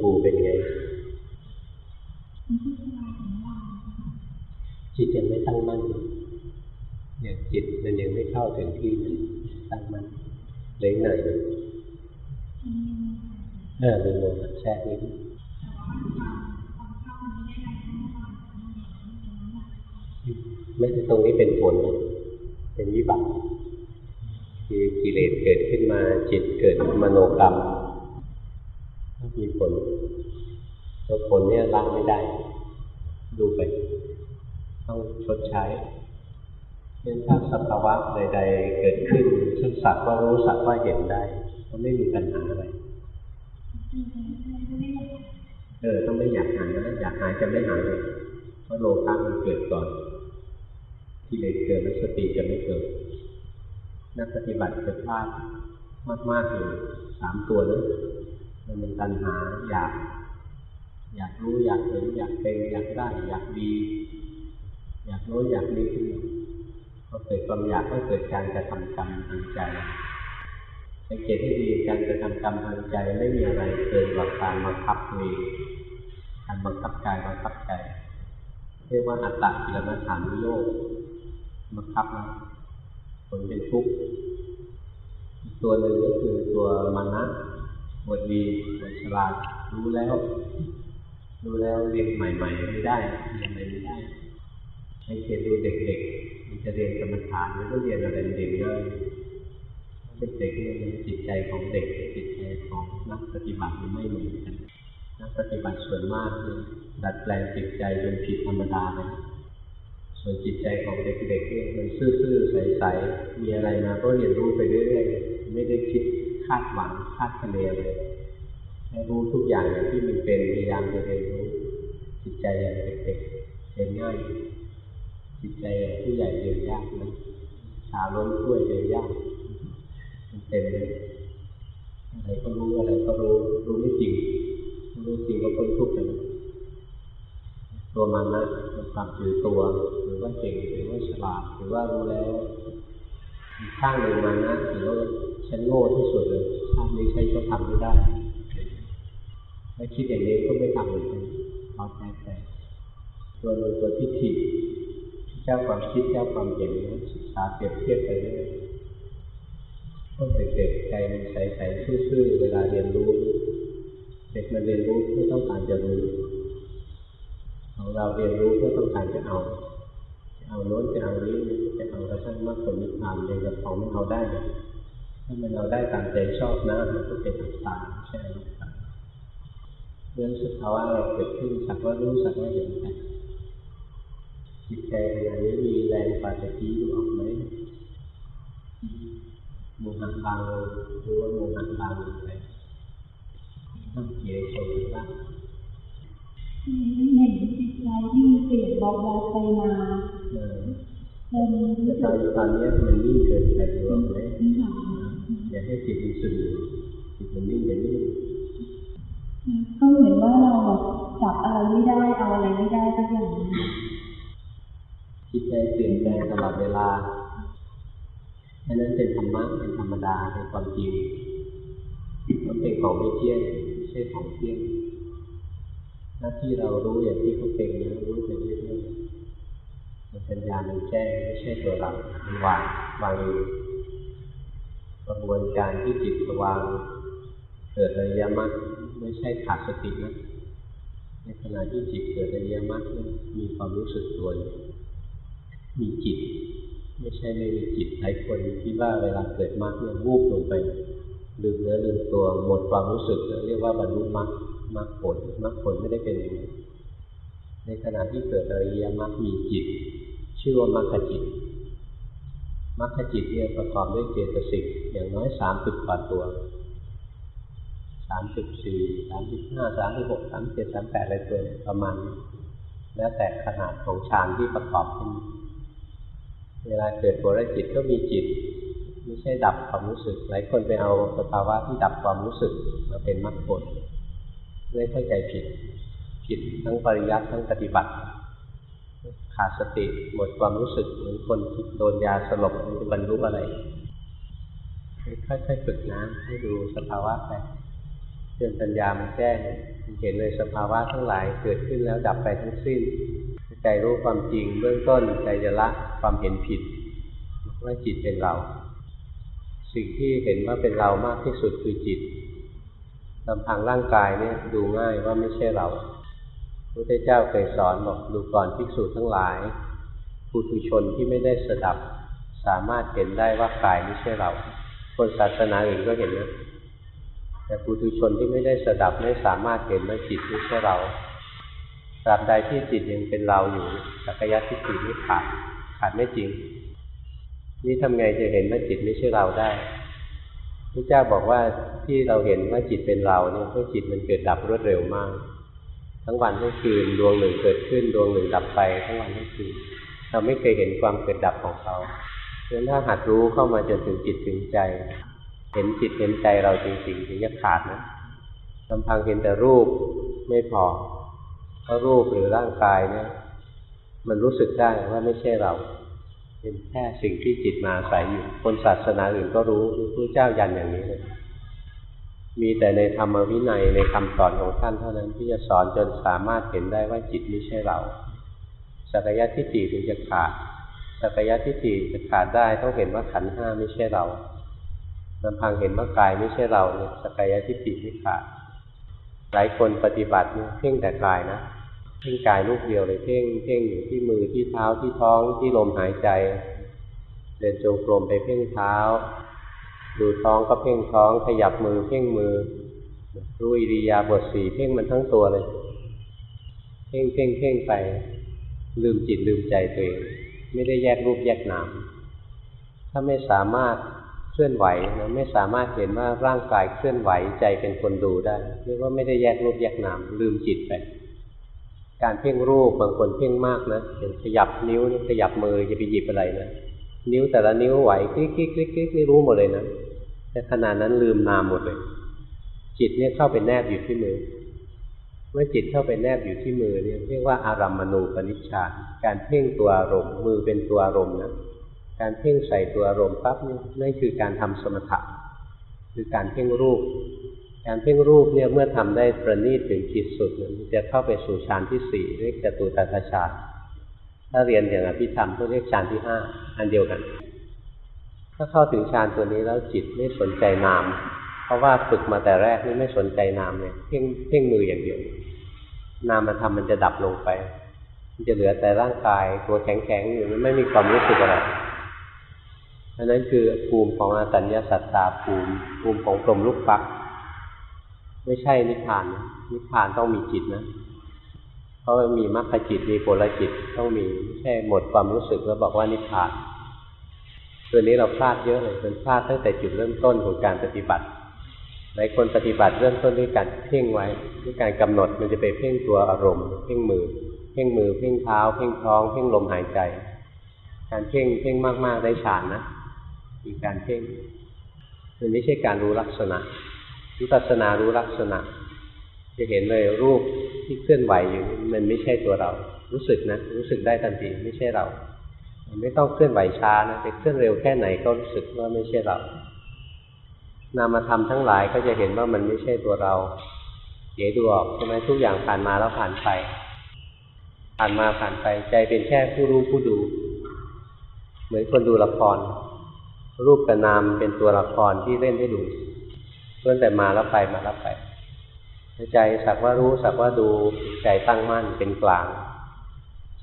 ภูเป็นไง จิตยังไม่ตั้งมั่นอย่างจิตมันยังไม่เข้าถึงที่มันตั้งมั่นเล็กหน่อยนึงเออมีลมแทรกนิดไม่ใช่ตรงนี้เป็นผล เป็นวิบัติคือกิเลสเกิดขึ้นมาจิตเกิดมโนกรรม มีผลตัวผลเนี่ยละไม่ได้ ดูไป ต้องชดใช้เช่นถ้าสภาวะใด ๆ เกิดขึ้นเช่นสักว่ารู้สักว่าเห็นได้ ก็ไม่มีปัญหาอะไรเออต้องไม่อยากหายนะอยากหายจะไม่หายเลยเพราะโลภะมันเกิดก่อนที่เลยเกิดแล้วสติจะไม่เกิด นักปฏิบัติจะพลาดมากๆเลยสามตัวนั้น มันเป็นตัณหาอยาก อยากรู้อยากเห็นอยากเป็นอยากได้ อยากดี อยากรู้อยากนี้ขึ้นมาพอเกิดความอยากก็เกิดการกระทำกรรมทางใจสังเกตให้ดีการกระทำกรรมทางใจไม่มีอะไรเกินกว่าการบังคับตัวเองการบังคับกายบังคับใจเรียกว่าอัตตะกิลมัฏฐานุโยกบังคับนะผลเป็นทุกข์ตัวหนึ่งก็คือตัวมานะ บทดีบทฉลาดรู้แล้ว รู้แล้วเรียนใหม่ ๆ ไม่ได้เรียนอะไรไม่ได้ให้เขียนดูเด็กๆมันจะเรียนกรรมฐานมันก็เรียนอะไรเด็กได้เด็กๆเนี่ยจิตใจของเด็กจิตใจของนักปฏิบัติมันไม่เหมือนกันนักปฏิบัติส่วนมากเนี่ยดัดแปลงจิตใจจนผิดธรรมดาเลยส่วนจิตใจของเด็กๆเนี่ยมันซื่อๆใสๆมีอะไรมาก็เรียนรู้ไปเรื่อยๆไม่ได้คิดาดหวังคาดคะเนเลยแค่รู้ทุกอย่างอย่างที่มันเป็นพยายามจะเรียนรู้จิตใจอย่างเด็กๆเรียนง่ายจิตใจอย่างผู้ใหญ่เรียนยากนะชาล้นถ้วยเรียนยากมันเต็มเลยอะไรก็รู้อะไรก็รู้รู้ไม่จริงรู้จริงก็พ้นทุกข์กันตัวมันนะมันความถือตัว หรือว่าเก่งหรือว่าฉลาดหรือว่ารู้แล้ว ข้างหนึ่งมันนะหรือว่าฉันโง่ที่สุดเลยชาตินี้ฉันก็ทำไม่ได้ถ้าคิดอย่างนี้ก็ไม่ทำเหมือนกันพอแท้แต่ตัวนึงตัวทิฏฐิเจ้าความคิดเจ้าความเห็นศึกษาเปรียบเทียบไปเรื่อยก็เด็กๆใจมันใสๆซื่อๆเวลาเรียนรู้ เด็กมันเรียนรู้เพื่อต้องการจะรู้ของเราเรียนรู้เพื่อต้องการจะเอา เอาโน้นจะเอานี้จะเอากระทั่งมรรคผลนิพพานเรียกับของมันเอาได้ถ้ามันเอาได้ตามใจชอบนะมันก็เป็นอัตตาใช่ไหมเรื่องสภาวะอะไรเกิดขึ้นสักว่ารู้สักว่าเห็นไปจิตใจขณะนี้มีแรงปฏิกิริยาออกไหมมูหันบางรู้ว่ามูหันบางลงไปต้องเกี่ยวชมบ้างเห็นจิตใจที่เปลี่ยนบอกแวกไปมา แต่ตอนตอนนี้มันนิ่งเกินไปตัวไหมที่หาอย่าให้จิตมันสื่อจิตมันนิ่งไปนิ่งก็เหมือนว่าเราแบบจับอะไรไม่ได้เอาอะไรไม่ได้สักอย่างจิตใจเปลี่ยนแปลงตลอดเวลาอันนั้นเป็นธรรมะเป็นธรรมดาเป็นความจริงมันเป็นของไม่เที่ยงไม่ใช่ของเที่ยงหน้าที่เรารู้อย่างที่เขาเป็นนะรู้ไปเรื่อยๆ ปัญญามันแจ้งไม่ใช่ตัวเรามันวางวางอยู่กระบวนการที่จิตวางเกิดอริยมรรคไม่ใช่ขาดสตินะในขณะที่จิตเกิดอริยมรรคมีความรู้สึกตัวมีจิต ไม่ใช่ไม่มีจิตหลายคนคิดว่าเวลาเกิดมรรคเนี่ยวูบลงไปลืมเนื้อลืมตัวหมดความรู้สึกเรียกว่าบรรลุมรรคมรรคผลมรรคผลไม่ได้เป็นอย่างนี้ในขณะที่เกิดอริยมรรคมีจิต ชื่อว่ามรรคจิตมรรคจิตเนี่ยประกอบด้วยเจตสิกอย่างน้อยสามสิบกว่าตัวสามสิบสี่สามสิบห้าสามสิบหกสามเจ็ดสามแปดอะไรตัวประมาณแล้วแต่ขนาดของฌานที่ประกอบขึ้น เวลาเกิดโกรจิตก็มีจิต ไม่ใช่ดับความรู้สึก หลายคนไปเอาสภาวะที่ดับความรู้สึกมาเป็นมรรคผลเลยเข้าใจผิดผิดทั้งปริยัติทั้งปฏิบัติ ขาดสติหมดความรู้สึกเหมือนคนที่โดนยาสลบมันจะบรรลุอะไรค่อยๆฝึกนะให้ดูสภาวะไปจนปัญญามันแจ้งเห็นเลยสภาวะทั้งหลายเกิดขึ้นแล้วดับไปทั้งสิ้นใจรู้ความจริงเบื้องต้นใจจะละความเห็นผิดว่าจิตเป็นเรา สิ่งที่เห็นว่าเป็นเรามากที่สุดคือจิตลำพังร่างกายเนี่ยดูง่ายว่าไม่ใช่เรา พระพุทธเจ้าเคยสอนบอกดูก่อนภิกษุทั้งหลายปุถุชนที่ไม่ได้สดับ สามารถเห็นได้ว่ากายไม่ใช่เรา คนศาสนาอื่นก็เห็นนะ แต่ปุถุชนที่ไม่ได้สดับไม่สามารถเห็นว่าจิตไม่ใช่เราตราบใดที่จิตยังเป็นเราอยู่สักยะทิฏฐิไม่ขาดขาดไม่จริง นี่ทำไงจะเห็นว่าจิตไม่ใช่เราได้พระเจ้าบอกว่าที่เราเห็นว่าจิตเป็นเราเนี่ยเพราะจิตมันเกิดดับรวดเร็วมาก ทั้งวันทั้งคืนดวงหนึ่งเกิดขึ้นดวงหนึ่งดับไปทั้งวันทั้งคืนเราไม่เคยเห็นความเกิดดับของเขาเพราะฉะนั้นถ้าหัดรู้เข้ามาจนถึงจิตถึงใจ เห็นจิตเห็นใจเราจริงๆถึงจะขาดนะลำพังเห็นแต่รูปไม่พอเพราะรูปหรือร่างกายเนี่ยมันรู้สึกได้ว่าไม่ใช่เรา เป็นแค่สิ่งที่จิตมาอาศัยอยู่คนศาสนาอื่นก็รู้พระเจ้ายันอย่างนี้เลย มีแต่ในธรรมวินัยในคำสอนของท่านเท่านั้นที่จะสอนจนสามารถเห็นได้ว่าจิตไม่ใช่เราสักยะทิฏฐิถึงจะขาดสักยะทิฏฐิจะขาดได้ต้องเห็นว่าขันธ์ห้าไม่ใช่เราลำพังเห็นว่ากายไม่ใช่เราเนี่ยสักยะทิฏฐิไม่ขาดหลายคนปฏิบัติเนี่ยเพ่งแต่กายนะเพ่งกายลูกเดียวเลยเพ่งเพ่งอยู่ที่มือที่เท้าที่ท้องที่ลมหายใจ เดินจงกรมไปเพ่งเท้า ดูท้องก็เพ่งท้อง ขยับมือเพ่งมือ รู้อิริยาบถสี่เพ่งมันทั้งตัวเลย เพ่งเพ่งเพ่งไป ลืมจิตลืมใจตัวเอง ไม่ได้แยกรูปแยกนาม ถ้าไม่สามารถเคลื่อนไหวนะไม่สามารถเห็นว่าร่างกายเคลื่อนไหวใจเป็นคนดูได้เรียกว่าไม่ได้แยกรูปแยกนาม ลืมจิตไป การเพ่งรูปบางคนเพ่งมากนะอย่างขยับนิ้วขยับมือจะไปหยิบอะไรนะ นิ้วแต่ละนิ้วไหวคลิกคลิกคลิกคลิกนี่รู้หมดเลยนะแต่ขณะนั้นลืมนามหมดเลย จิตเนี่ยเข้าไปแนบอยู่ที่มือ เมื่อจิตเข้าไปแนบอยู่ที่มือเนี่ยเรียกว่าอารัมมณูปนิชฌานการเพ่งตัวอารมณ์มือเป็นตัวอารมณ์นะการเพ่งใส่ตัวอารมณ์ปั๊บนี่นั่นคือการทำสมถะคือการเพ่งรูป การเพ่งรูปเนี่ยเมื่อทำได้ประณีตถึงขีดสุดมันจะเข้าไปสู่ฌานที่สี่เรียกจตุตถฌาน ถ้าเรียนอย่างอภิธรรมก็เรียกฌานที่ห้าอันเดียวกัน ถ้าเข้าถึงฌานตัวนี้แล้วจิตไม่สนใจนาม เพราะว่าฝึกมาแต่แรกนี่ไม่สนใจนามเนี่ยเพ่งเพ่งมืออย่างเดียวนามมันทำมันจะดับลงไป มันจะเหลือแต่ร่างกายตัวแข็งๆอยู่มันไม่มีความรู้สึกอะไรอันนั้นคือภูมิของอาตัญญาสัตตาภูมิภูมิของพรมลูกฟัก ไม่ใช่นิพพานนิพพานต้องมีจิตนะ ราะมีมรรคจิตมีผลจิตต้องมีไม่ใช่หมดความรู้สึกแล้วบอกว่านิพพานตัวนี้เราพลาดเยอะเลยเป็นพลาดตั้งแต่จุดเริ่มต้นของการปฏิบัติหลายคนปฏิบัติเริ่มต้นด้วยการเพ่งไว้ด้วยการกำหนดมันจะไปเพ่งตัวอารมณ์ เพ่งมือ เพ่งมือเพ่งเท้า เพ่งท้อง เพ่งลมหายใจ การเพ่งเพ่งมาก ๆ ได้ฌานนะมีการเพ่งมันไม่ใช่การรู้ลักษณะวิปัสสนารู้ลักษณะ จะเห็นเลยรูปที่เคลื่อนไหวอยู่มันไม่ใช่ตัวเรา รู้สึกนะ รู้สึกได้ทันทีไม่ใช่เรา ไม่ต้องเคลื่อนไหวช้านะแต่เคลื่อนเร็วแค่ไหนก็รู้สึกว่าไม่ใช่เรา นามธรรมทั้งหลายก็จะเห็นว่ามันไม่ใช่ตัวเราเดี๋ยวดูออกใช่ไหมทุกอย่างผ่านมาแล้วผ่านไป ผ่านมาผ่านไปใจเป็นแค่ผู้รู้ผู้ดู เหมือนคนดูละคร รูปกับนามเป็นตัวละครที่เล่นให้ดูเพื่อนแต่มาแล้วไปมาแล้วไป ใจสักว่ารู้สักว่าดูใจตั้งมั่นเป็นกลาง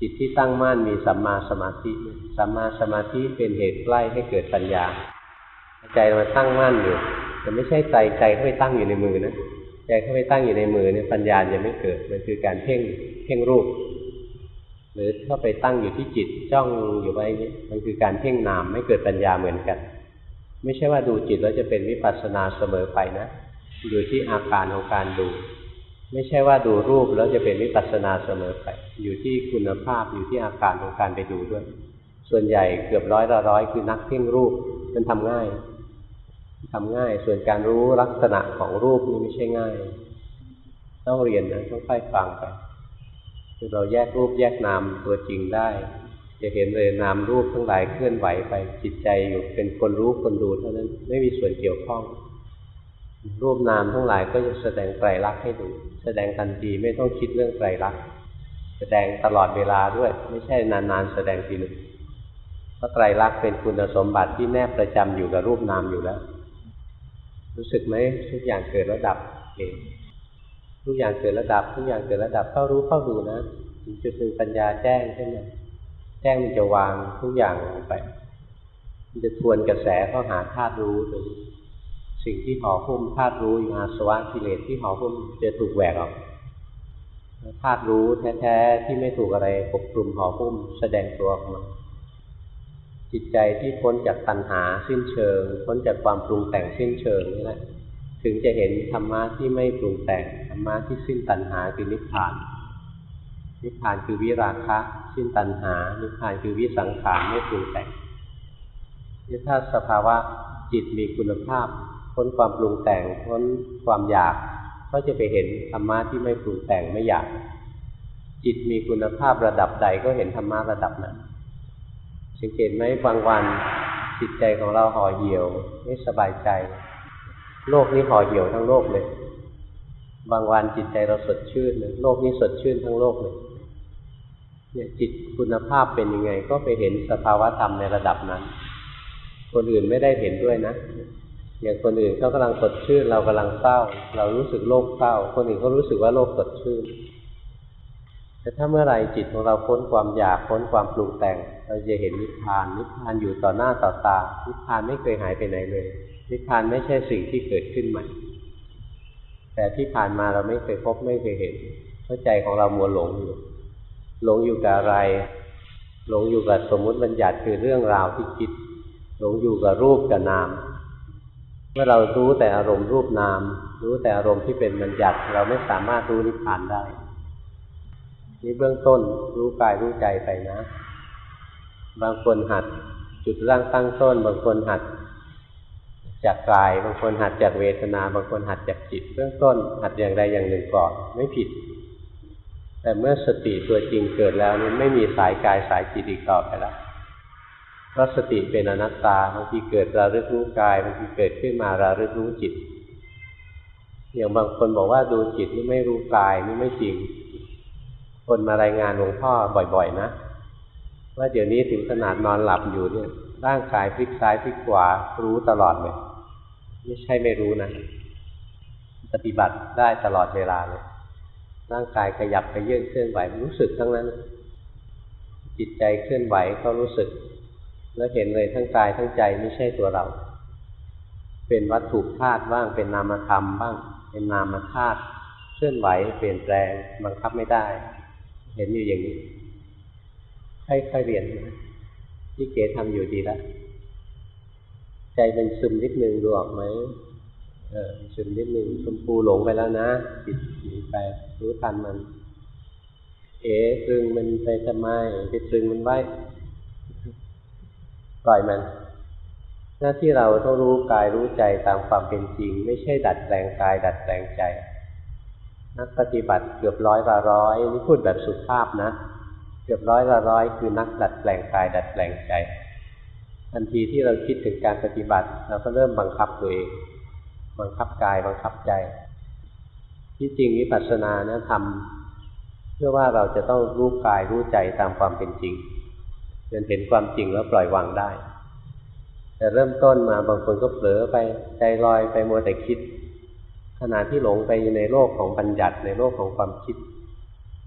จิตที่ตั้งมั่นมีสัมมาสมาธิสัมมาสมาธิเป็นเหตุใกล้ให้เกิดปัญญา ใจมันตั้งมั่นอยู่แต่ไม่ใช่ใจใจเข้าไปตั้งอยู่ในมือนะใจเข้าไปตั้งอยู่ในมือเนี่ยปัญญาจะไม่เกิดมันคือการเพ่งเพ่งรูป หรือเข้าไปตั้งอยู่ที่จิตจ้องอยู่ไว้นี่มันคือการเพ่งนามไม่เกิดปัญญาเหมือนกัน ไม่ใช่ว่าดูจิตแล้วจะเป็นวิปัสสนาเสมอไปนะ อยู่ที่อาการของการดู ไม่ใช่ว่าดูรูปแล้วจะเป็นวิปัสสนาเสมอไป อยู่ที่คุณภาพอยู่ที่อาการของการไปดูด้วย ส่วนใหญ่เกือบร้อยละร้อยคือนักเพ่งรูปมันทำง่ายทำง่าย ส่วนการรู้ลักษณะของรูปนี่ไม่ใช่ง่าย ต้องเรียนนะต้องค่อยฟังไปคือเราแยกรูปแยกนามตัวจริงได้ จะเห็นเลยนามรูปทั้งหลายเคลื่อนไหวไปจิตใจอยู่เป็นคนรู้คนดูเท่านั้นไม่มีส่วนเกี่ยวข้อง รูปนามทั้งหลายก็จะแสดงไตรลักษณ์ให้ดู แสดงทันทีไม่ต้องคิดเรื่องไตรลักษณ์แสดงตลอดเวลาด้วย ไม่ใช่นานๆ แสดงทีหนึ่งเพราะไตรลักษณ์เป็นคุณสมบัติที่แนบประจำอยู่กับรูปนามอยู่แล้ว รู้สึกไหมทุกอย่างเกิดแล้วดับเองทุกอย่างเกิดระดับ ทุกอย่างเกิดระดับเข้ารู้เข้าดูนะถึงจุดหนึ่งปัญญาแจ้งขึ้นมาแจ้งมันจะวางทุกอย่างลงไปมันจะทวนกระแสเข้าหาธาตุรู้ถึง สิ่งที่ห่อหุ้มธาตุรู้อยู่อาสวะกิเลสที่ห่อหุ้มจะถูกแหวกออกธาตุรู้แท้ๆที่ไม่ถูกอะไรปกคลุมห่อหุ้มแสดงตัวออกมาจิตใจที่พ้นจากตัณหาสิ้นเชิง พ้นจากความปรุงแต่งสิ้นเชิงนี่แหละถึงจะเห็นธรรมะที่ไม่ปรุงแต่งธรรมะที่สิ้นตัณหาคือนิพพาน นิพพานคือวิราคะ สิ้นตัณหา นิพพานคือวิสังขารไม่ปรุงแต่งนี่ถ้าสภาวะจิตมีคุณภาพ พ้นความปรุงแต่งพ้นความอยาก ก็จะไปเห็นธรรมะที่ไม่ปรุงแต่งไม่อยาก จิตมีคุณภาพระดับใดก็เห็นธรรมะระดับนั้นสังเกตไหมบางวันจิตใจของเราห่อเหี่ยว ไม่สบายใจ โลกนี้ห่อเหี่ยวทั้งโลกเลย บางวันจิตใจเราสดชื่นเลยโลกนี้สดชื่นทั้งโลกเลยเนี่ยจิตคุณภาพเป็นยังไง ก็ไปเห็นสภาวะธรรมในระดับนั้น คนอื่นไม่ได้เห็นด้วยนะ อย่างคนอื่นเขากำลังสดชื่นเรากำลังเศร้า เรารู้สึกโลกเศร้า คนอื่นเขารู้สึกว่าโลกสดชื่นแต่ถ้าเมื่อไรจิตของเราพ้นความอยากพ้นความปรุงแต่ง เราจะเห็นนิพพาน นิพพานอยู่ต่อหน้าต่อตา นิพพานไม่เคยหายไปไหนเลย นิพพานไม่ใช่สิ่งที่เกิดขึ้นใหม่ แต่ที่ผ่านมาเราไม่เคยพบไม่เคยเห็นเพราะใจของเรามัวหลงอยู่ หลงอยู่กับอะไร หลงอยู่กับสมมุติบัญญัติคือเรื่องราวที่คิด หลงอยู่กับรูปกับนาม มื่อเรารู้แต่อารมณ์รูปนาม รู้แต่อารมณ์ที่เป็นบัญญัติ เราไม่สามารถรู้นิพพานได้นี่เบื้องต้นรู้กายรู้ใจไปนะ บางคนหัดจุดร่างตั้งต้น บางคนหัดจากกาย บางคนหัดจากเวทนา บางคนหัดจากจิต เบื้องต้น หัดอย่างใดอย่างหนึ่งก่อนไม่ผิด แต่เมื่อสติตัวจริงเกิดแล้วนี่ไม่มีสายกายสายจิตอีกต่อไปแล้ว เพราะสติเป็นอนัตตาบางทีเกิดระลึกรู้กายบางทีเกิดขึ้นมาระลึกรู้จิต อย่างบางคนบอกว่าดูจิตนี่ไม่รู้กายนี่ไม่จริง คนมารายงานหลวงพ่อบ่อยๆ นะ ว่าเดี๋ยวนี้ถึงขนาดนอนหลับอยู่เนี่ยร่างกายพลิกซ้ายพลิกขวารู้ตลอดเลยไม่ใช่ไม่รู้นะ ปฏิบัติได้ตลอดเวลาเลยร่างกายขยับไปเยื่นเคลื่อนไหวรู้สึกทั้งนั้น จิตใจเคลื่อนไหวก็รู้สึก แล้วเห็นเลยทั้งกายทั้งใจไม่ใช่ตัวเรา เป็นวัตถุธาตุบ้างเป็นนามธรรมบ้าง เป็นนามธาตุเคลื่อนไหวเปลี่ยนแปลงบังคับไม่ได้ เห็นอยู่อย่างนี้ค่อยๆเรียนนะที่เก๋ทำอยู่ดีแล้วใจเป็นซึมนิดนึงดูออกไหมเออซึมนิดนึงชมพูหลงไปแล้วนะจิตหนีไปรู้ทันมัน เอ๋ซึงมันไปทำไมไปซึงมันไว้ ปล่อยมัน หน้าที่เราต้องรู้กายรู้ใจตามความเป็นจริง ไม่ใช่ดัดแปลงกาย ดัดแปลงใจ นักปฏิบัติเกือบร้อยละร้อยนี่พูดแบบสุภาพนะ เกือบร้อยละร้อยคือนักดัดแปลงกาย ดัดแปลงใจทันทีที่เราคิดถึงการปฏิบัติ เราก็เริ่มบังคับตัวเองบังคับกายบังคับใจ ที่จริงวิปัสสนาเนี่ยทำเพื่อว่าเราจะต้องรู้กายรู้ใจตามความเป็นจริง จนเห็นความจริงแล้วปล่อยวางได้ แต่เริ่มต้นมาบางคนก็เผลอไปใจลอยไปมัวแต่คิด ขณะที่หลงไปในโลกของบัญญัติในโลกของความคิด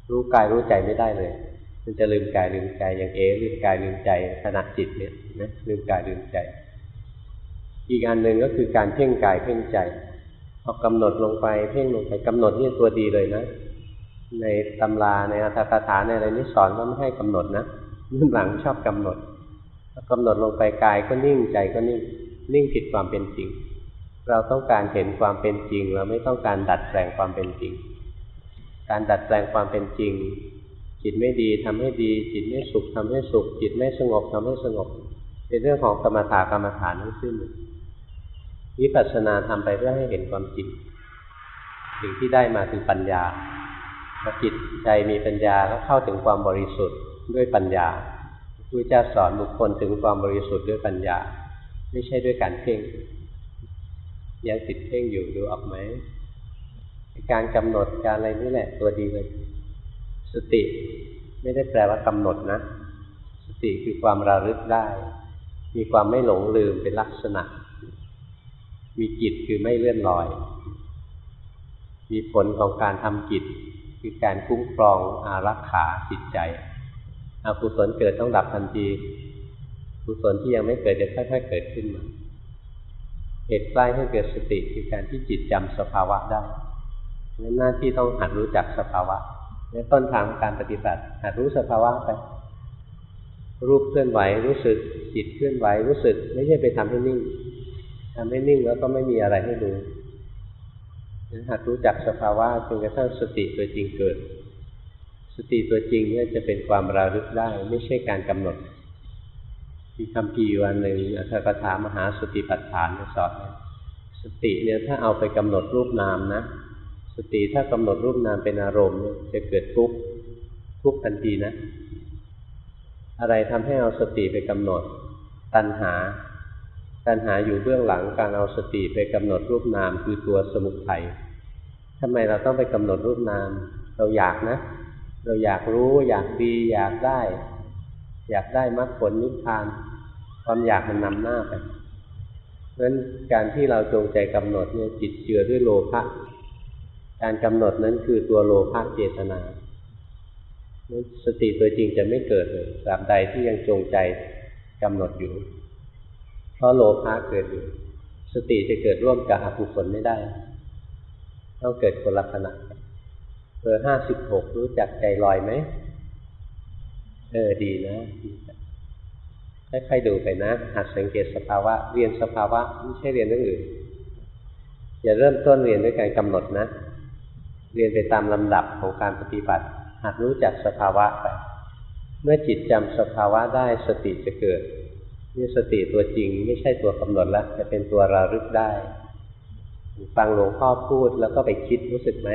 รู้กายรู้ใจไม่ได้เลยมันจะลืมกายลืมใจอย่างเอลืมกายลืมใจขณะจิตเนี่ยนะลืมกายลืมใจ อีกอันหนึ่งก็คือการเพ่งกายเพ่งใจพอกำหนดลงไปเพ่งลงไปกำหนดนี่ตัวดีเลยนะ ในตำราในอัตถกถาในอะไรนี่สอนว่าไม่ให้กำหนดนะ นื่หลังชอบกำหนดกำหนดลงไปกายก็นิ่งใจก็นิ่งนิ่งผิดความเป็นจริง เราต้องการเห็นความเป็นจริง เราไม่ต้องการดัดแปลงความเป็นจริง การดัดแปลงความเป็นจริง จิตไม่ดีทำให้ดี จิตไม่สุขทำให้สุข จิตไม่สงบทำให้สงบ เป็นเรื่องของกรรมฐานกรรมฐานทั้งสิ้นวิปัสสนาทำไปเพื่อให้เห็นความจริงสิ่งที่ได้มาคือปัญญาพอจิตใจมีปัญญาก็เข้าถึงความบริสุทธิ์ ด้วยปัญญาพระเจ้าสอนบุคคลถึงความบริสุทธิ์ด้วยปัญญา ไม่ใช่ด้วยการเพ่งยังติดเพ่งอยู่ดูออกไหมการกำหนดการอะไรนี่แหละ ตัวดีเลย สติไม่ได้แปลว่ากำหนดนะ สติคือความระลึกได้ มีความไม่หลงลืมเป็นลักษณะ มีจิตคือไม่เลื่อนลอย มีผลของการทำจิต คือการคุ้มครองอารักขาจิตใจ อกุศลเกิดต้องดับทันทีกุศลที่ยังไม่เกิดจะค่อยๆเกิดขึ้นมาเหตุใกล้ให้เกิดสติคือการที่จิตจำสภาวะได้นั้นหน้าที่ต้องหัดรู้จักสภาวะในต้นทางการปฏิบัติหัดรู้สภาวะไปรูปเคลื่อนไหวรู้สึกจิตเคลื่อนไหวรู้สึก ไม่ใช่ไปทำให้นิ่งทำให้นิ่งแล้วก็ไม่มีอะไรให้ดูนั้นหัดรู้จักสภาวะจนกระทั่งสติตัวจริงเกิด สติตัวจริงเนี่ยจะเป็นความระลึกได้ ไม่ใช่การกำหนดมีคำพีวันหนึ่งอัตถกถามหาสติปัฏฐานสอนสติเนี่ยถ้าเอาไปกำหนดรูปนามนะสติถ้ากำหนดรูปนามเป็นอารมณ์จะเกิดทุกข์ทุกข์ทันทีนะ อะไรทำให้เอาสติไปกำหนด ตัณหา ตัณหาอยู่เบื้องหลังการเอาสติไปกำหนดรูปนามคือตัวสมุทัยทำไมเราต้องไปกำหนดรูปนาม เราอยากนะ เราอยากรู้อยากดี อยากได้ อยากได้มรรคผลนิพพาน ความอยากมันนำหน้าไปเพราะฉะนั้นการที่เราจงใจกำหนดเนี่ยจิตเจือด้วยโลภะการกำหนดนั้นคือตัวโลภะเจตนาสติตัวจริงจะไม่เกิดเลยตราบใดที่ยังจงใจกำหนดอยู่ เพราะโลภะเกิดอยู่ สติจะเกิดร่วมกับอกุศลไม่ได้ ต้องเกิดคนละขณะ เบอร์ห้าสิบหกรู้จักใจลอยไหมเออดีนะค่อยๆดูไปนะ หัดสังเกตสภาวะ เรียนสภาวะไม่ใช่เรียนเรื่องอื่น อย่าเริ่มต้นเรียนด้วยการกำหนดนะ เรียนไปตามลำดับของการปฏิบัติ หัดรู้จักสภาวะไป เมื่อจิตจำสภาวะได้สติจะเกิดนี่สติตัวจริงไม่ใช่ตัวกำหนดแล้วจะเป็นตัวระลึกได้ ฟังหลวงพ่อพูดแล้วก็ไปคิดรู้สึกไหม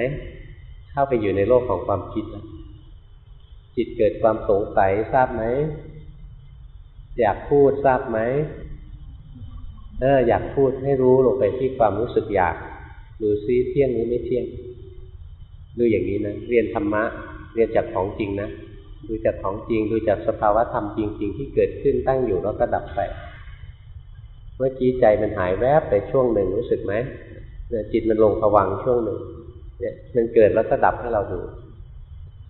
เข้าไปอยู่ในโลกของความคิดแล้วจิตเกิดความสงสัยทราบไหม อยากพูดทราบไหมเอออยากพูดให้รู้ลงไปที่ความรู้สึกอยากดูซิเที่ยงหรือไม่เที่ยงดูอย่างนี้นะเรียนธรรมะ เรียนจากของจริงนะดูจากของจริงดูจากสภาวะธรรมจริง ๆ ที่เกิดขึ้นตั้งอยู่แล้วก็ดับไป เมื่อกี้ใจมันหายแวบไปช่วงหนึ่งรู้สึกไหมจิตมันลงผวังช่วงหนึ่ง เนี่ยมันเกิดแล้วก็ดับให้เราดู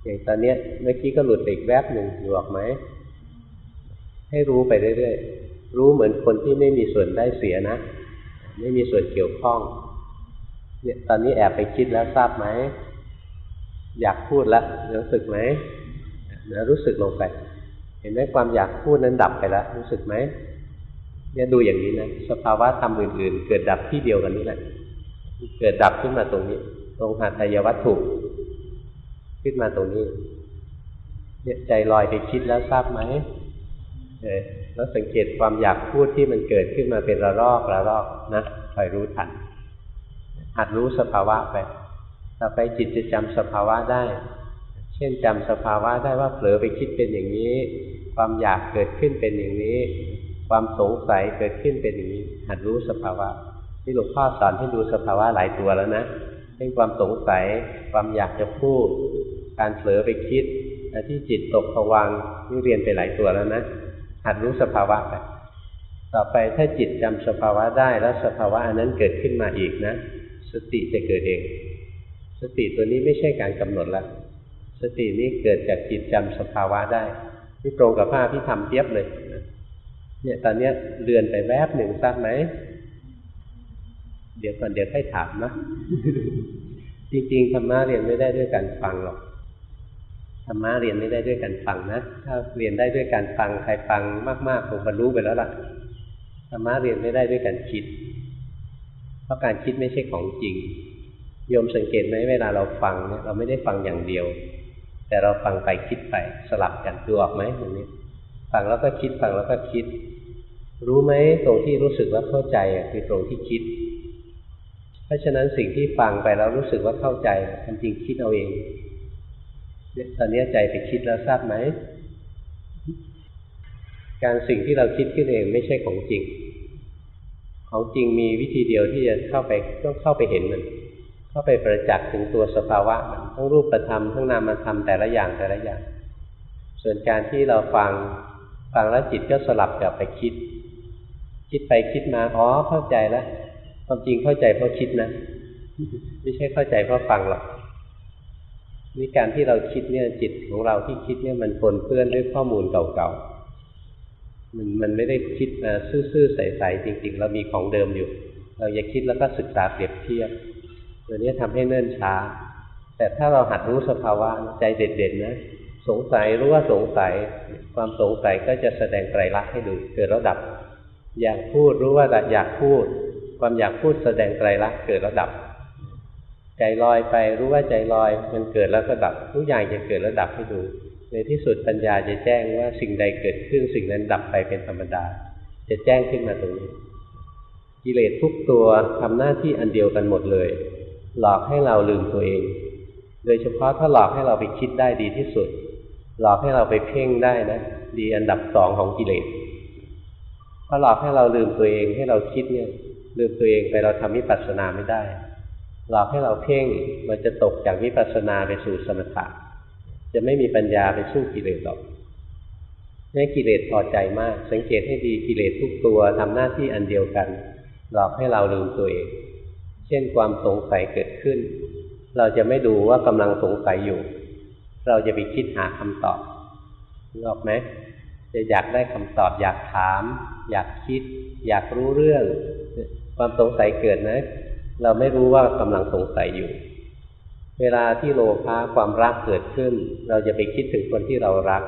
อย่างตอนเนี้ยเมื่อกี้ก็หลุดไปอีกแวบหนึ่งอยู่ออกไหมให้รู้ไปเรื่อยๆรู้เหมือนคนที่ไม่มีส่วนได้เสียนะ ไม่มีส่วนเกี่ยวข้อง เนี่ยตอนนี้แอบไปคิดแล้วทราบไหมอยากพูดแล้วรู้สึกไหมเดี๋ยวรู้สึกลงไป เห็นไหมความอยากพูดนั้นดับไปแล้วรู้สึกไหมเนี่ยดูอย่างนี้นะสภาวะธรรมอื่น ๆ เกิดดับที่เดียวกันนี่แหละเกิดดับขึ้นมาตรงนี้ ตรงหัตถยวัตถุขึ้นมาตรงนี้เนี่ยใจลอยไปคิดแล้วทราบไหมแล้วสังเกตความอยากพูดที่มันเกิดขึ้นมาเป็นระลอกระลอกนะคอยรู้ทันหัดรู้สภาวะไปต่อไปจิตจะจำสภาวะได้ เช่นจำสภาวะได้ว่าเผลอไปคิดเป็นอย่างนี้ ความอยากเกิดขึ้นเป็นอย่างนี้ ความสงสัยเกิดขึ้นเป็นอย่างนี้ หัดรู้สภาวะที่หลวงพ่อสอนให้ดูสภาวะหลายตัวแล้วนะ เช่นความสงสัย ความอยากจะพูด การเผลอไปคิดที่จิตตกผวังนี่เรียนไปหลายตัวแล้วนะ หัดรู้สภาวะไปต่อไปถ้าจิตจำสภาวะได้แล้วสภาวะอันนั้นเกิดขึ้นมาอีกนะ สติจะเกิดเอง สติตัวนี้ไม่ใช่การกำหนดละ สตินี้เกิดจากจิตจำสภาวะได้ ที่ตรงกับภาพที่ทำเทียบเลยเนี่ยตอนเนี้ยเลือนไปแวบหนึ่งทราบไหม เดี๋ยวก่อนเดี๋ยวให้ถามนะ จริงๆธรรมะเรียนไม่ได้ด้วยการฟังหรอกธรรมะเรียนไม่ได้ด้วยการฟังนะถ้าเรียนได้ด้วยการฟังใครฟังมากๆคงบรรลุไปแล้วล่ะธรรมะเรียนไม่ได้ด้วยการคิด เพราะการคิดไม่ใช่ของจริงโยมสังเกตไหมเวลาเราฟังเนี่ยเราไม่ได้ฟังอย่างเดียว แต่เราฟังไปคิดไปสลับกันดูออกไหมตรงนี้ฟังแล้วก็คิดฟังแล้วก็คิด รู้ไหมตรงที่รู้สึกว่าเข้าใจคือตรงที่คิด เพราะฉะนั้นสิ่งที่ฟังไปแล้วรู้สึกว่าเข้าใจมันจริงคิดเอาเองตอนนี้ใจไปคิดแล้วทราบไหม การสิ่งที่เราคิดขึ้นเองไม่ใช่ของจริง ของจริงมีวิธีเดียวที่จะเข้าไปต้องเข้าไปเห็นมัน เข้าไปประจักษ์ถึงตัวสภาวะมันทั้งรูปธรรมทั้งนามธรรมแต่ละอย่างแต่ละอย่าง ส่วนการที่เราฟังฟังแล้วจิตก็สลับกลับไปคิด คิดไปคิดมาอ๋อเข้าใจแล้ว ความจริงเข้าใจเพราะคิดนะ ไม่ใช่เข้าใจเพราะฟังหรอกนี่การที่เราคิดเนี่ยจิตของเราที่คิดเนี่ยมันปนเปื้อนด้วยข้อมูลเก่าๆมันมันไม่ได้คิดมาซื่อๆใสๆจริง ๆ เรามีของเดิมอยู่ เราอย่าคิดแล้วก็ศึกษาเปรียบเทียบตัวนี้ทำให้เนิ่นช้า แต่ถ้าเราหัดรู้สภาวะใจเด็ดๆนะสงสัยรู้ว่าสงสัย ความสงสัยก็จะแสดงไตรลักษณ์ให้ดูเกิดแล้วดับ อยากพูดรู้ว่าอยากพูด ความอยากพูดแสดงไตรลักษณ์เกิดแล้วดับ ใจลอยไปรู้ว่าใจลอยมันเกิดแล้วก็ดับทุกอย่างจะเกิดแล้วดับให้ดู ในที่สุดปัญญาจะแจ้งว่าสิ่งใดเกิดขึ้นสิ่งนั้นดับไปเป็นธรรมดา จะแจ้งขึ้นมาตรงนี้กิเลสทุกตัวทำหน้าที่อันเดียวกันหมดเลย หลอกให้เราลืมตัวเอง โดยเฉพาะถ้าหลอกให้เราไปคิดได้ดีที่สุด หลอกให้เราไปเพ่งได้นะ ดีอันดับสองของกิเลสถ้าหลอกให้เราลืมตัวเองให้เราคิดเนี่ย ลืมตัวเองไปเราทำวิปัสสนาไม่ได้หลอกให้เราเพ่งมันจะตกจากวิปัสสนาไปสู่สมถะจะไม่มีปัญญาไปสู้กิเลสหรอกนี่กิเลสพอใจมาก สังเกตให้ดีกิเลสทุกตัวทำหน้าที่อันเดียวกัน หลอกให้เราลืมตัวเอง เช่นความสงสัยเกิดขึ้น เราจะไม่ดูว่ากำลังสงสัยอยู่ เราจะไปคิดหาคำตอบนึกออกไหมจะอยากได้คำตอบ อยากถาม อยากคิด อยากรู้เรื่อง ความสงสัยเกิดนะ เราไม่รู้ว่ากำลังสงสัยอยู่ เวลาที่โลภะความรักเกิดขึ้น เราจะไปคิดถึงคนที่เรารัก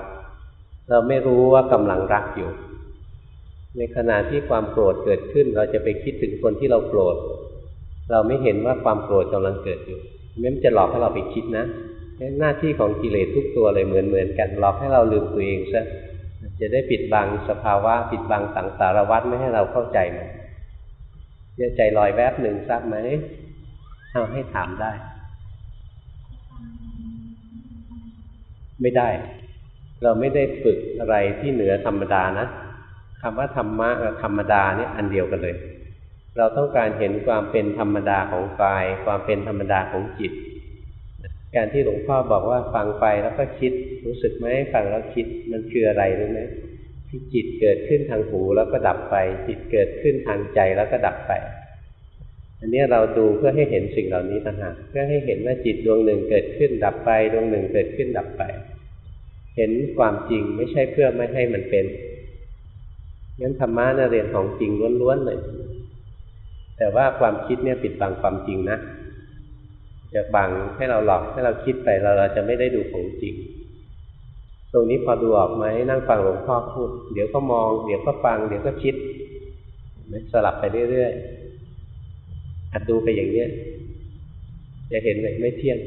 เราไม่รู้ว่ากำลังรักอยู่ ในขณะที่ความโกรธเกิดขึ้น เราจะไปคิดถึงคนที่เราโกรธ เราไม่เห็นว่าความโกรธกำลังเกิดอยู่มันจะหลอกให้เราไปคิดนะหน้าที่ของกิเลสทุกตัวเลยเหมือนเหมือนกันหลอกให้เราลืมตัวเองซะจะได้ปิดบังสภาวะปิดบังสังสารวัฏไม่ให้เราเข้าใจมัน เนี่ยใจลอยแวบหนึ่งทราบไหมเอาให้ถามได้ ไม่ได้ เราไม่ได้ฝึกอะไรที่เหนือธรรมดานะคำว่าธรรมะกับธรรมดาเนี่ยอันเดียวกันเลย เราต้องการเห็นความเป็นธรรมดาของกาย ความเป็นธรรมดาของจิต การที่หลวงพ่อบอกว่าฟังไปแล้วก็คิด รู้สึกไหมฟังแล้วคิดมันคืออะไรรู้ไหม ที่จิตเกิดขึ้นทางหูแล้วก็ดับไป จิตเกิดขึ้นทางใจแล้วก็ดับไป อันนี้เราดูเพื่อให้เห็นสิ่งเหล่านี้ต่างหากเพื่อให้เห็นว่าจิตดวงหนึ่งเกิดขึ้นดับไปดวงหนึ่งเกิดขึ้นดับไป เห็นความจริงไม่ใช่เพื่อไม่ให้มันเป็นงั้นธรรมะนะเรียนของจริงล้วนๆเลยแต่ว่าความคิดเนี่ยปิดบังความจริงนะจะบังให้เราหลอกให้เราคิดไปเราเราจะไม่ได้ดูของจริง ตรงนี้พอดูออกไหมนั่งฟังหลวงพ่อพูด เดี๋ยวก็มอง เดี๋ยวก็ฟัง เดี๋ยวก็คิดสลับไปเรื่อยๆหัดดูไปอย่างเนี้ยจะเห็นเลยไม่เที่ยง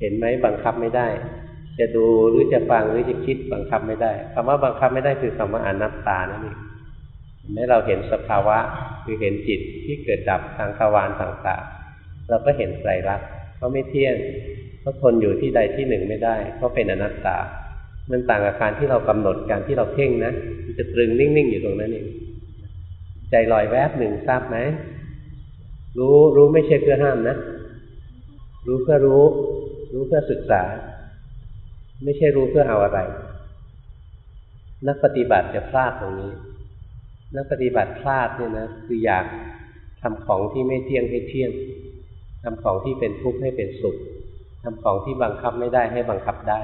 เห็นไหมบังคับไม่ได้ จะดูหรือจะฟังหรือจะคิดบังคับไม่ได้คำว่าบังคับไม่ได้คือคำว่าอนัตตานั่นเองแม้เราเห็นสภาวะคือเห็นจิตที่เกิดดับทางทวารต่างๆ เราก็เห็นไตรลักษณ์ก็ไม่เที่ยงก็ทนอยู่ที่ใดที่หนึ่งไม่ได้ก็เป็นอนัตตา มันต่างกับการที่เรากำหนดการที่เราเพ่งนะมันจะตรึงนิ่งๆอยู่ตรงนั้นเองใจลอยแวบหนึ่งทราบไหมรู้รู้ไม่ใช่เพื่อห้ามนะ รู้เพื่อรู้ รู้เพื่อศึกษา ไม่ใช่รู้เพื่อเอาอะไร นักปฏิบัติจะพลาดตรงนี้ นักปฏิบัติพลาดเนี่ยนะคืออยากทำของที่ไม่เที่ยงให้เที่ยงทำของที่เป็นทุกข์ให้เป็นสุขทำของที่บังคับไม่ได้ให้บังคับได้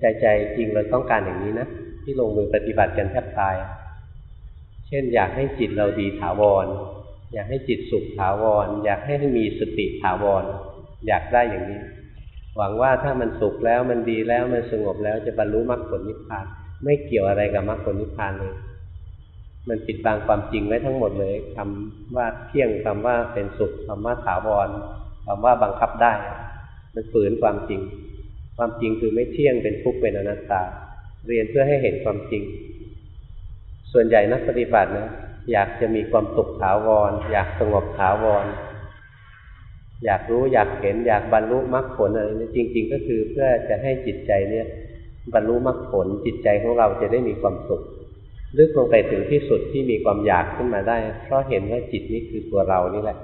ใจใจจริงเราต้องการอย่างนี้นะที่ลงมือปฏิบัติกันแทบตาย เช่น อยากให้จิตเราดีถาวร อยากให้จิตสุขถาวร อยากให้มีสติถาวร อยากได้อย่างนี้ หวังว่าถ้ามันสุขแล้วมันดีแล้วมันสงบแล้วจะบรรลุมรรคผลนิพพาน ไม่เกี่ยวอะไรกับมรรคผลนิพพานเลย มันปิดบังความจริงไว้ทั้งหมดเลยคำว่าเที่ยงคำว่าเป็นสุขคำว่าถาวรคำว่าบังคับได้ มันฝืนความจริง ความจริงคือไม่เที่ยงเป็นทุกข์เป็นอนัตตา เรียนเพื่อให้เห็นความจริง ส่วนใหญ่นักปฏิบัตินะอยากจะมีความสุขถาวร อยากสงบถาวร อยากรู้อยากเห็นอยากบรรลุมรรคผลอะไรนี่จริง ๆ ก็คือเพื่อจะให้จิตใจเนี่ยบรรลุมรรคผลจิตใจของเราจะได้มีความสุขลึกลงไปถึงที่สุดที่มีความอยากขึ้นมาได้ เพราะเห็นว่าจิตนี้คือตัวเรานี่แหละ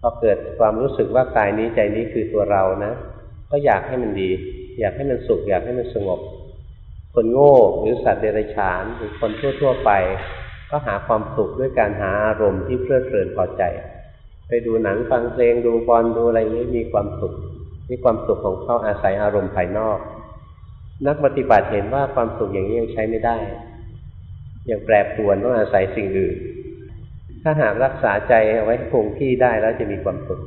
พอเกิดความรู้สึกว่ากายนี้ใจนี้คือตัวเรานะ ก็อยากให้มันดี อยากให้มันสุข อยากให้มันสงบ คนโง่หรือสัตว์เดรัจฉานหรือคนทั่ว ๆ ไป ก็หาความสุขด้วยการหาอารมณ์ที่เพลิดเพลินพอใจ ไปดูหนังฟังเพลงดูบอลดูอะไรนี้มีความสุขมีความสุขของเขาอาศัยอารมณ์ภายนอก นักปฏิบัติเห็นว่าความสุขอย่างนี้ยังใช้ไม่ได้ยังแปรปรวนต้องอาศัยสิ่งอื่น ถ้าหากรักษาใจเอาไว้คงที่ได้แล้วจะมีความสุข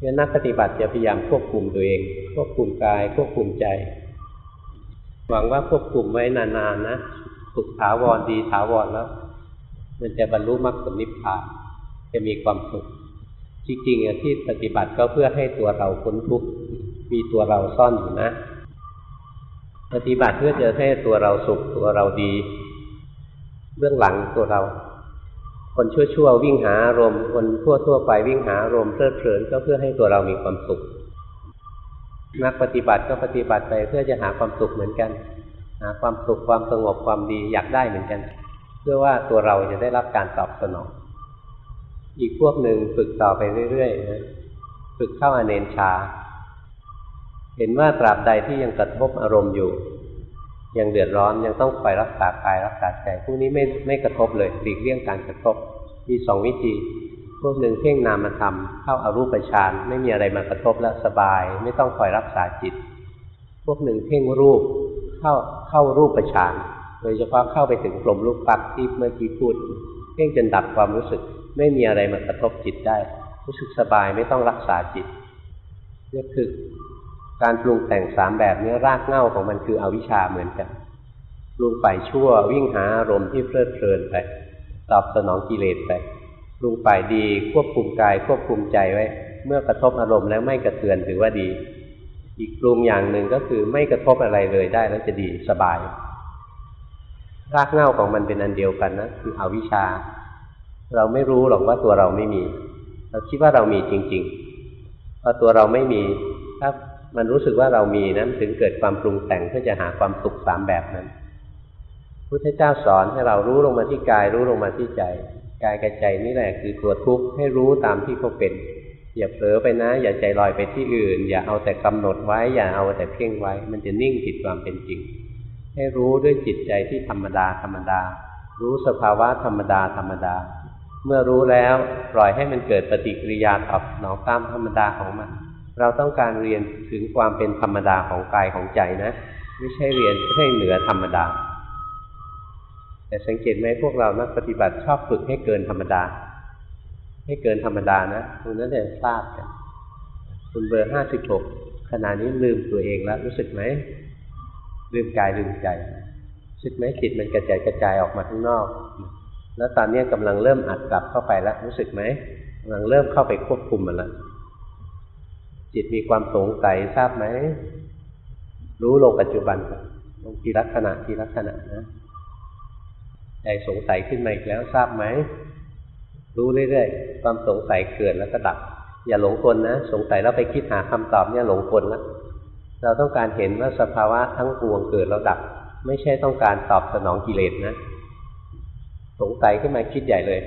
เนี่ยนักปฏิบัติจะพยายามควบคุมตัวเอง ควบคุมกาย ควบคุมใจ หวังว่าควบคุมไว้นานๆนะสุขถาวรดีถาวรแล้ว มันจะบรรลุมรรคผลนิพพานจะมีความสุข จริงๆที่ปฏิบัติก็เพื่อให้ตัวเราพ้นทุกข์มีตัวเราซ่อนอยู่นะ ปฏิบัติเพื่อจะให้ตัวเราสุขตัวเราดี เบื้องหลังตัวเรา คนชั่วๆวิ่งหาอารมณ์ คนทั่วๆไปวิ่งหาอารมณ์เพลิดเพลินก็เพื่อให้ตัวเรามีความสุข นักปฏิบัติก็ปฏิบัติไปเพื่อจะหาความสุขเหมือนกัน หาความสุขความสงบความดีอยากได้เหมือนกัน เพื่อว่าตัวเราจะได้รับการตอบสนอง อีกพวกหนึ่งฝึกต่อไปเรื่อยๆนะฝึกเข้าอเนนชา เห็นว่าตราบใดที่ยังกระทบอารมณ์อยู่ ยังเดือดร้อนยังต้องคอยรักษากายรักษาใจพวกนี้ไม่ไม่กระทบเลยหลีกเลี่ยงการกระทบ มีสองวิธี พวกหนึ่งเพ่งนามธรรมเข้าอารูปฌานไม่มีอะไรมากระทบแล้วสบาย ไม่ต้องคอยรักษาจิต พวกหนึ่งเพ่งรูปเข้าเข้ารูปฌานโดยเฉพาะเข้าไปถึงกลมรูปปักที่เมื่อกี้พูด เพ่งจนดับความรู้สึก ไม่มีอะไรมากระทบจิตได้ รู้สึกสบายไม่ต้องรักษาจิตนี่คือ การปรุงแต่งสามแบบนี้รากเหง้าของมันคืออวิชชาเหมือนกันปรุงฝ่ายชั่ววิ่งหาอารมณ์ที่เพลิดเพลินไป ตอบสนองกิเลสไปปรุงฝ่ายดีควบคุมกายควบคุมใจไว้ เมื่อกระทบอารมณ์แล้วไม่กระเทือนถือว่าดี อีกปรุงอย่างหนึ่งก็คือไม่กระทบอะไรเลยได้แล้วจะดีสบาย รากเหง้าของมันเป็นอันเดียวกันนะคืออวิชชา เราไม่รู้หรอกว่าตัวเราไม่มี เราคิดว่าเรามีจริงๆพอตัวเราไม่มีถ้า มันรู้สึกว่าเรามีนั้นถึงเกิดความปรุงแต่งเพื่อจะหาความสุขสามแบบนั้นพุทธเจ้าสอนให้เรารู้ลงมาที่กาย รู้ลงมาที่ใจ กายกับใจนี่แหละคือตัวทุกข์ให้รู้ตามที่เขาเป็น อย่าเผลอไปนะ อย่าใจลอยไปที่อื่น อย่าเอาแต่กำหนดไว้ อย่าเอาแต่เพ่งไว้ มันจะนิ่งผิดความเป็นจริง ให้รู้ด้วยจิตใจที่ธรรมดาธรรมดา รู้สภาวะธรรมดาธรรมดา เมื่อรู้แล้วปล่อยให้มันเกิดปฏิกิริยาตอบสนองตามธรรมดาของมัน เราต้องการเรียนถึงความเป็นธรรมดาของกายของใจนะ ไม่ใช่เรียนให้เหนือธรรมดา แต่สังเกตไหมพวกเรานักปฏิบัติชอบฝึกให้เกินธรรมดา ให้เกินธรรมดานะตรงนั้นจะทราบกันคุณเบอร์ห้าสิบหกขณะนี้ลืมตัวเองแล้วรู้สึกไหมลืมกายลืมใจรู้สึกไหมจิตมันกระจายกระจายออกมาข้างนอก แล้วตอนนี้กำลังเริ่มอัดกลับเข้าไปแล้วรู้สึกไหมกำลังเริ่มเข้าไปควบคุมมันแล้ว จิตมีความสงสัยทราบไหม รู้ลงปัจจุบันลงทีลักษณะทีลักษณะนะใจสงสัยขึ้นมาอีกแล้วทราบไหม รู้เรื่อยๆ ความสงสัยเกิดแล้วก็ดับ อย่าหลงกลนะ สงสัยแล้วไปคิดหาคำตอบเนี่ยหลงกลแล้วเราต้องการเห็นว่าสภาวะทั้งปวงเกิดแล้วดับ ไม่ใช่ต้องการตอบสนองกิเลสนะ สงสัยขึ้นมาคิดใหญ่เลย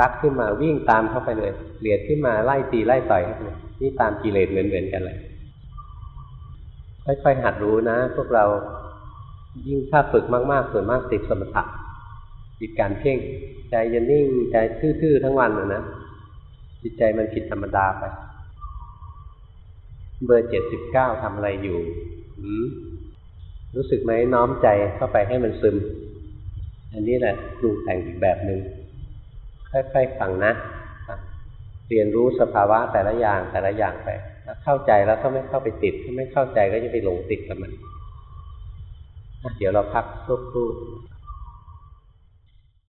รักขึ้นมาวิ่งตามเข้าไปเลยเกลียดขึ้นมาไล่ตีไล่ต่อยเข้าไปเลย นี่ตามกิเลสเหมือนๆกันเลยค่อยๆหัดรู้นะ พวกเรายิ่งถ้าฝึกมากๆส่วนมากติดสมถะติดการเพ่ง ใจจะนิ่งใจทื่อๆทั้งวันเลยนะจิตใจมันผิดธรรมดาไป เบอร์เจ็ดสิบเก้าทำอะไรอยู่รู้สึกไหมน้อมใจเข้าไปให้มันซึม อันนี้แหละปรุงแต่งอีกแบบหนึง่งค่อยๆฟังนะ เรียนรู้สภาวะแต่ละอย่างแต่ละอย่างไปถ้าเข้าใจแล้วก็ไม่เข้าไปติด ถ้าไม่เข้าใจก็จะไปหลงติดกับมัน เดี๋ยวเราพักสักครู่